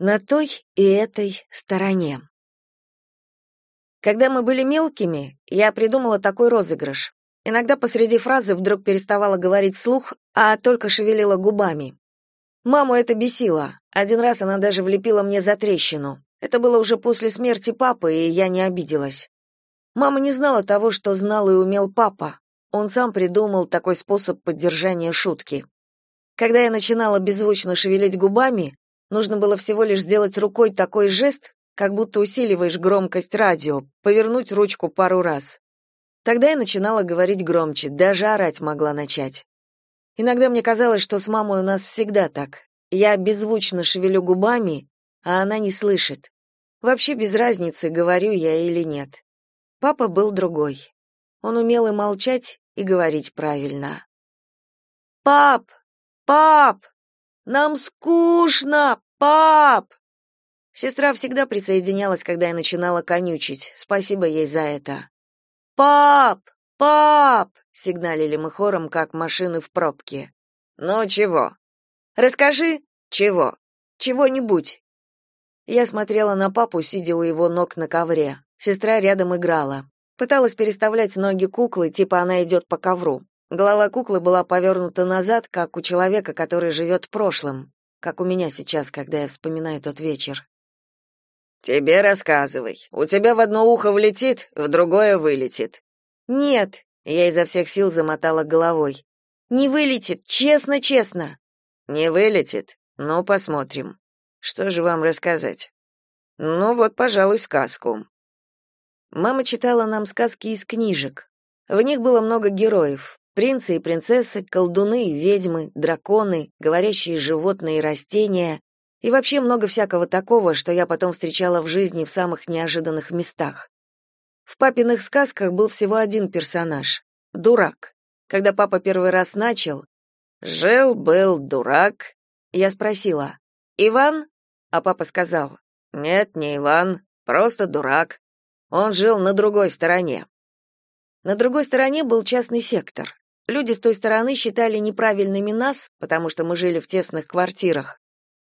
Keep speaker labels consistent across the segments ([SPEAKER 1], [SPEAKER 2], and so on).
[SPEAKER 1] на той и этой стороне. Когда мы были мелкими, я придумала такой розыгрыш. Иногда посреди фразы вдруг переставала говорить вслух, а только шевелила губами. Маму это бесило. Один раз она даже влепила мне за трещину. Это было уже после смерти папы, и я не обиделась. Мама не знала того, что знал и умел папа. Он сам придумал такой способ поддержания шутки. Когда я начинала беззвучно шевелить губами, Нужно было всего лишь сделать рукой такой жест, как будто усиливаешь громкость радио, повернуть ручку пару раз. Тогда я начинала говорить громче, даже орать могла начать. Иногда мне казалось, что с мамой у нас всегда так. Я беззвучно шевелю губами, а она не слышит. Вообще без разницы, говорю я или нет. Папа был другой. Он умел и молчать, и говорить правильно. «Пап! Пап!» Нам скучно, пап. Сестра всегда присоединялась, когда я начинала конючить. Спасибо ей за это. Пап, пап, сигналили мы хором, как машины в пробке. Ну чего? Расскажи, чего? Чего-нибудь. Я смотрела на папу, сидя у его ног на ковре. Сестра рядом играла. Пыталась переставлять ноги куклы, типа она идет по ковру. Голова куклы была повернута назад, как у человека, который живет прошлым, как у меня сейчас, когда я вспоминаю тот вечер. Тебе рассказывай. У тебя в одно ухо влетит, в другое вылетит. Нет, я изо всех сил замотала головой. Не вылетит, честно-честно. Не вылетит. Ну, посмотрим. Что же вам рассказать? Ну вот, пожалуй, сказку. Мама читала нам сказки из книжек. В них было много героев. Принцы и принцессы, колдуны и ведьмы, драконы, говорящие животные и растения, и вообще много всякого такого, что я потом встречала в жизни в самых неожиданных местах. В папиных сказках был всего один персонаж — дурак. Когда папа первый раз начал «Жил-был дурак», я спросила «Иван?» А папа сказал «Нет, не Иван, просто дурак. Он жил на другой стороне». На другой стороне был частный сектор. Люди с той стороны считали неправильными нас, потому что мы жили в тесных квартирах,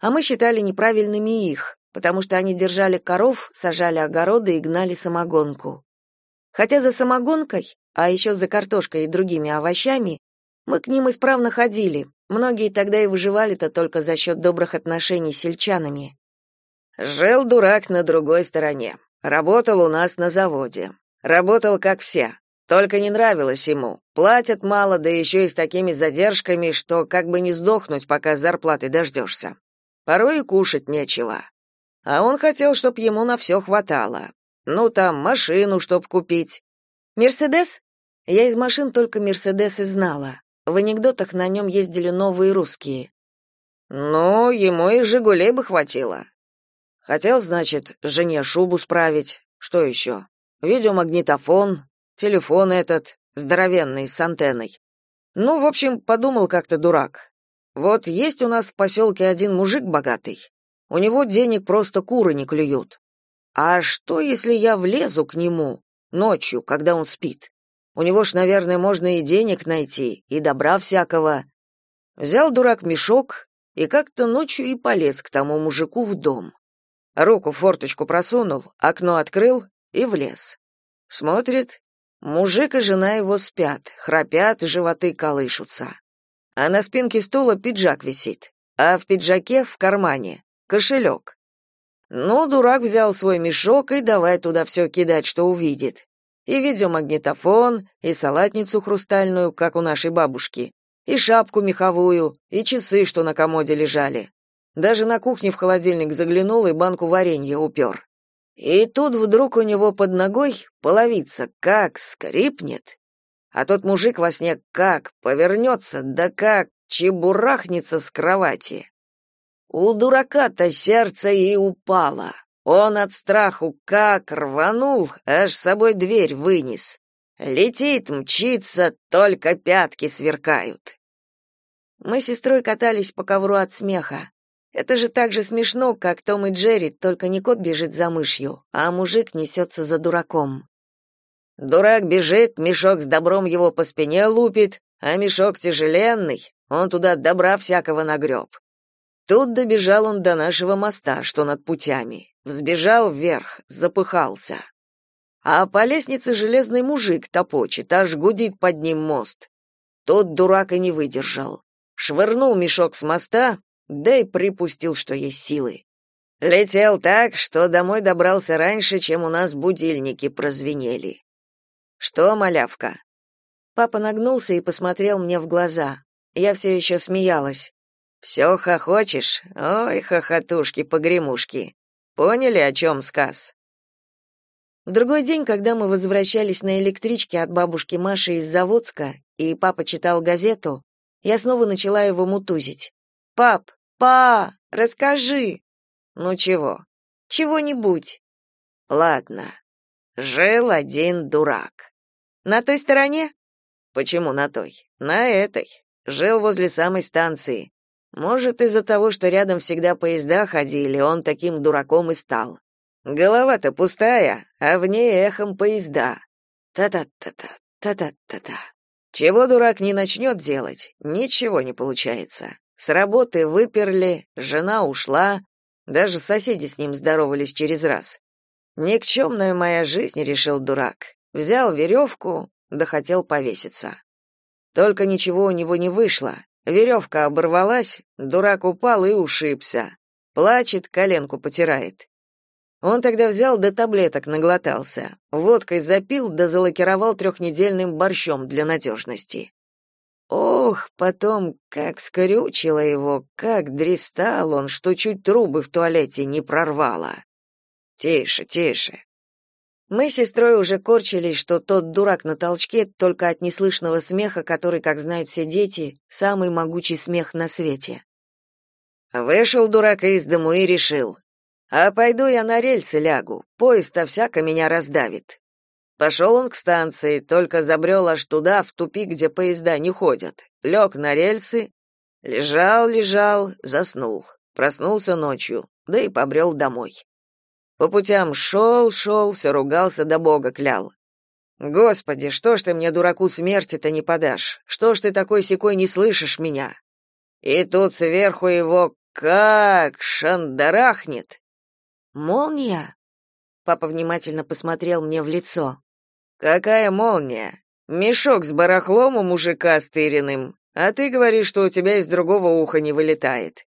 [SPEAKER 1] а мы считали неправильными их, потому что они держали коров, сажали огороды и гнали самогонку. Хотя за самогонкой, а еще за картошкой и другими овощами, мы к ним исправно ходили. Многие тогда и выживали-то только за счет добрых отношений с сельчанами. Жил дурак на другой стороне. Работал у нас на заводе. Работал как все. Только не нравилось ему. Платят мало, да еще и с такими задержками, что как бы не сдохнуть, пока зарплаты дождешься. Порой и кушать нечего. А он хотел, чтоб ему на все хватало. Ну, там, машину, чтоб купить. «Мерседес?» Я из машин только «Мерседес» и знала. В анекдотах на нем ездили новые русские. Ну, ему и «Жигулей» бы хватило. Хотел, значит, жене шубу справить. Что еще? Видеомагнитофон, телефон этот, здоровенный, с антенной. Ну, в общем, подумал как-то дурак. Вот есть у нас в поселке один мужик богатый. У него денег просто куры не клюют. А что, если я влезу к нему ночью, когда он спит? У него ж, наверное, можно и денег найти, и добра всякого. Взял дурак мешок и как-то ночью и полез к тому мужику в дом. Руку в форточку просунул, окно открыл и влез. Смотрит, Мужик и жена его спят, храпят, животы колышутся. А на спинке стула пиджак висит, а в пиджаке в кармане кошелек. Ну, дурак взял свой мешок и давай туда все кидать, что увидит. И видеомагнитофон, и салатницу хрустальную, как у нашей бабушки, и шапку меховую, и часы, что на комоде лежали. Даже на кухне в холодильник заглянул и банку варенья упер. И тут вдруг у него под ногой половица как скрипнет, а тот мужик во сне как повернется, да как чебурахнется с кровати. У дурака-то сердце и упало. Он от страху как рванул, аж с собой дверь вынес. Летит, мчится, только пятки сверкают. Мы с сестрой катались по ковру от смеха. Это же так же смешно, как Том и Джерри, только не кот бежит за мышью, а мужик несется за дураком. Дурак бежит, мешок с добром его по спине лупит, а мешок тяжеленный, он туда добра всякого нагреб. Тут добежал он до нашего моста, что над путями. Взбежал вверх, запыхался. А по лестнице железный мужик топочет, аж гудит под ним мост. Тот дурак и не выдержал. Швырнул мешок с моста, да и припустил, что есть силы. Летел так, что домой добрался раньше, чем у нас будильники прозвенели. Что, малявка? Папа нагнулся и посмотрел мне в глаза. Я все еще смеялась. «Все хохочешь? Ой, хохотушки-погремушки. Поняли, о чем сказ?» В другой день, когда мы возвращались на электричке от бабушки Маши из Заводска, и папа читал газету, я снова начала его мутузить. «Пап, па, расскажи!» «Ну чего?» «Чего-нибудь». «Ладно. Жил один дурак». «На той стороне?» «Почему на той?» «На этой. Жил возле самой станции. Может, из-за того, что рядом всегда поезда ходили, он таким дураком и стал. Голова-то пустая, а в ней эхом поезда. Та-та-та-та, та-та-та-та. Чего дурак не начнет делать, ничего не получается. С работы выперли, жена ушла, даже соседи с ним здоровались через раз. Никчемная моя жизнь, решил дурак. Взял веревку, да хотел повеситься. Только ничего у него не вышло. Веревка оборвалась, дурак упал и ушибся. Плачет, коленку потирает. Он тогда взял до таблеток наглотался, водкой запил да залакировал трехнедельным борщом для надежности. Ох, потом как скрючило его, как дристал он, что чуть трубы в туалете не прорвало. Тише, тише. Мы с сестрой уже корчились, что тот дурак на толчке только от неслышного смеха, который, как знают все дети, самый могучий смех на свете. Вышел дурак из дому и решил, а пойду я на рельсы лягу, поезд-то всяко меня раздавит. Пошел он к станции, только забрел аж туда, в тупик, где поезда не ходят. Лег на рельсы, лежал, лежал, заснул. Проснулся ночью, да и побрел домой. По путям шел, шел, все ругался да Бога клял. Господи, что ж ты мне, дураку, смерти-то не подашь? Что ж ты такой секой не слышишь меня? И тут сверху его как шандарахнет. Молния? Папа внимательно посмотрел мне в лицо. Какая молния? Мешок с барахлом у мужика стыренным, а ты говоришь, что у тебя из другого уха не вылетает.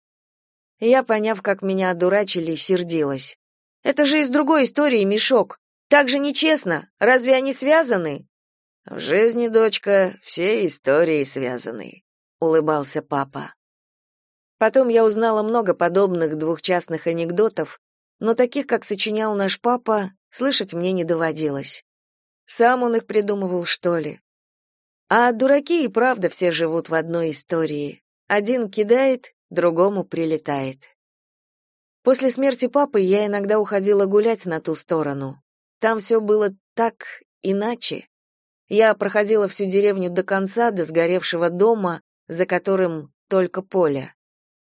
[SPEAKER 1] Я, поняв, как меня одурачили, сердилась. Это же из другой истории мешок. Так же нечестно. Разве они связаны? В жизни, дочка, все истории связаны, улыбался папа. Потом я узнала много подобных двухчастных анекдотов, но таких, как сочинял наш папа, слышать мне не доводилось. Сам он их придумывал, что ли? А дураки и правда все живут в одной истории. Один кидает, другому прилетает. После смерти папы я иногда уходила гулять на ту сторону. Там все было так иначе. Я проходила всю деревню до конца, до сгоревшего дома, за которым только поле.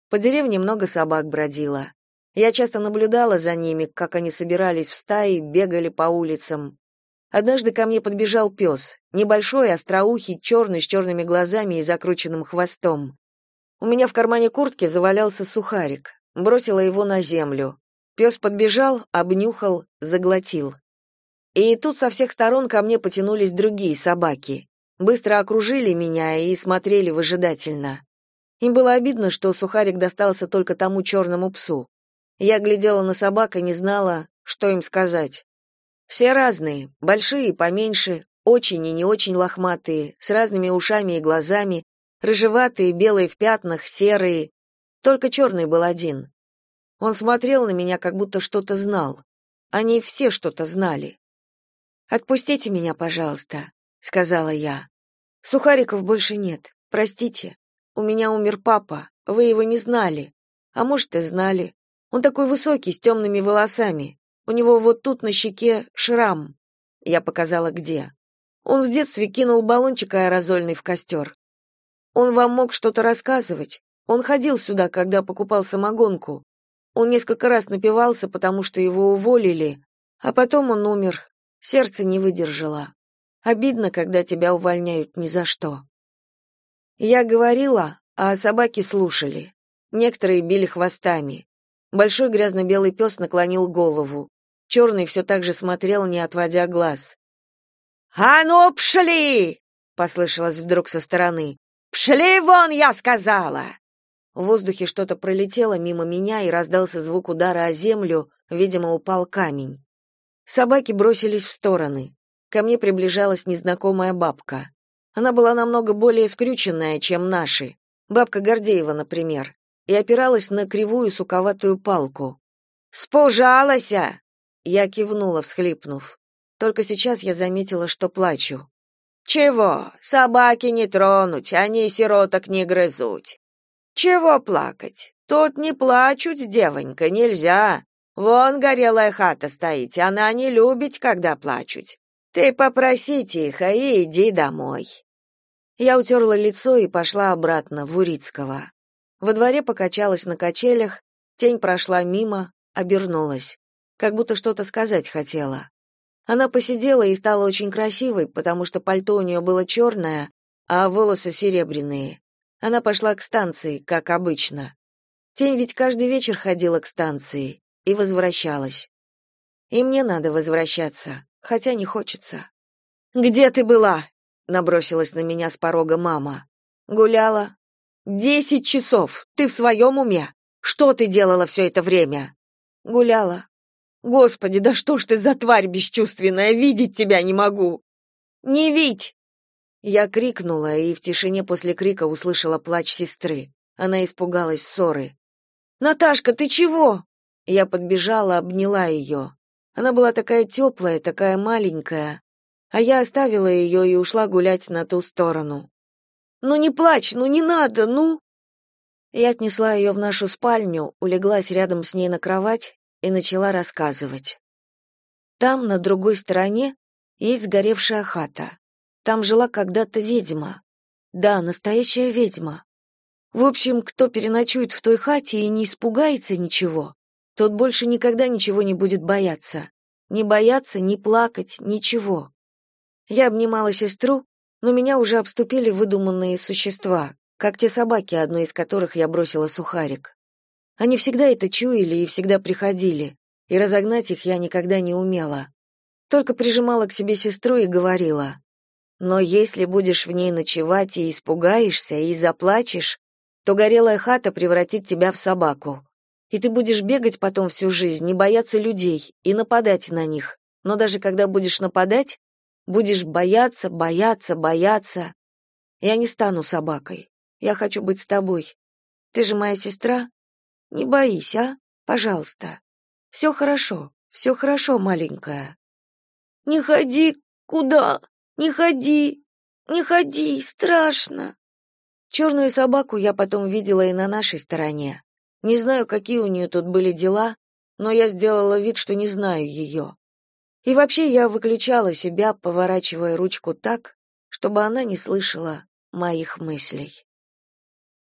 [SPEAKER 1] По деревне много собак бродило. Я часто наблюдала за ними, как они собирались в стаи, бегали по улицам. Однажды ко мне подбежал пес, небольшой, остроухий, черный, с черными глазами и закрученным хвостом. У меня в кармане куртки завалялся сухарик. Бросила его на землю. Пес подбежал, обнюхал, заглотил. И тут со всех сторон ко мне потянулись другие собаки. Быстро окружили меня и смотрели выжидательно. Им было обидно, что сухарик достался только тому черному псу. Я глядела на собак и не знала, что им сказать. Все разные, большие и поменьше, очень и не очень лохматые, с разными ушами и глазами, рыжеватые, белые в пятнах, серые. Только черный был один. Он смотрел на меня, как будто что-то знал. Они все что-то знали. «Отпустите меня, пожалуйста», — сказала я. «Сухариков больше нет. Простите. У меня умер папа. Вы его не знали. А может, и знали. Он такой высокий, с темными волосами. У него вот тут на щеке шрам. Я показала где. Он в детстве кинул баллончик аэрозольный в костер. Он вам мог что-то рассказывать. Он ходил сюда, когда покупал самогонку. Он несколько раз напивался, потому что его уволили, а потом он умер. Сердце не выдержало. Обидно, когда тебя увольняют ни за что. Я говорила, а собаки слушали. Некоторые били хвостами. Большой грязно-белый пес наклонил голову. Черный все так же смотрел, не отводя глаз. «А ну, пшли!» — послышалось вдруг со стороны. «Пшли вон, я сказала!» В воздухе что-то пролетело мимо меня и раздался звук удара о землю, видимо, упал камень. Собаки бросились в стороны. Ко мне приближалась незнакомая бабка. Она была намного более скрюченная, чем наши. Бабка Гордеева, например, и опиралась на кривую суковатую палку. «Спужалася!» Я кивнула, всхлипнув. Только сейчас я заметила, что плачу. «Чего? Собаки не тронуть, они сироток не грызут. Чего плакать? Тут не плачут, девонька, нельзя. Вон горелая хата стоит, она не любит, когда плачут. Ты попроси тихо и иди домой. Я утерла лицо и пошла обратно в Урицкого. Во дворе покачалась на качелях, тень прошла мимо, обернулась, как будто что-то сказать хотела. Она посидела и стала очень красивой, потому что пальто у нее было черное, а волосы серебряные. Она пошла к станции, как обычно. Тень ведь каждый вечер ходила к станции и возвращалась. И мне надо возвращаться, хотя не хочется. «Где ты была?» — набросилась на меня с порога мама. «Гуляла». «Десять часов! Ты в своем уме? Что ты делала все это время?» «Гуляла». «Господи, да что ж ты за тварь бесчувственная, видеть тебя не могу!» «Не видь!» Я крикнула и в тишине после крика услышала плач сестры. Она испугалась ссоры. «Наташка, ты чего?» Я подбежала, обняла ее. Она была такая теплая, такая маленькая, а я оставила ее и ушла гулять на ту сторону. «Ну не плачь, ну не надо, ну!» Я отнесла ее в нашу спальню, улеглась рядом с ней на кровать и начала рассказывать. Там, на другой стороне, есть сгоревшая хата. Там жила когда-то ведьма. Да, настоящая ведьма. В общем, кто переночует в той хате и не испугается ничего, тот больше никогда ничего не будет бояться. Не бояться, не плакать, ничего. Я обнимала сестру, но меня уже обступили выдуманные существа, как те собаки, одной из которых я бросила сухарик. Они всегда это чуяли и всегда приходили, и разогнать их я никогда не умела. Только прижимала к себе сестру и говорила: но если будешь в ней ночевать и испугаешься, и заплачешь, то горелая хата превратит тебя в собаку. И ты будешь бегать потом всю жизнь, не бояться людей и нападать на них. Но даже когда будешь нападать, будешь бояться, бояться, бояться. Я не стану собакой. Я хочу быть с тобой. Ты же моя сестра. Не боись, а? Пожалуйста. Все хорошо, все хорошо, маленькая. Не ходи куда? Не ходи, не ходи, страшно. Черную собаку я потом видела и на нашей стороне. Не знаю, какие у нее тут были дела, но я сделала вид, что не знаю ее. И вообще я выключала себя, поворачивая ручку так, чтобы она не слышала моих мыслей.